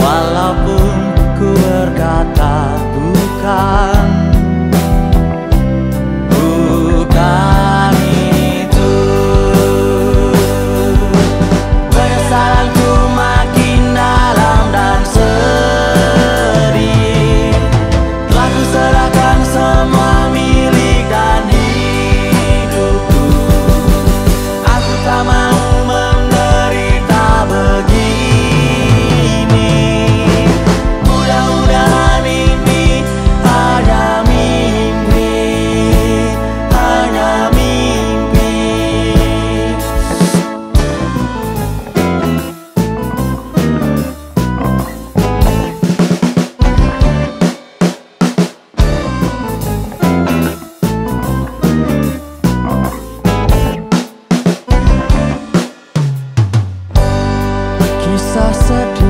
Walaupun ku berkata bukan. accept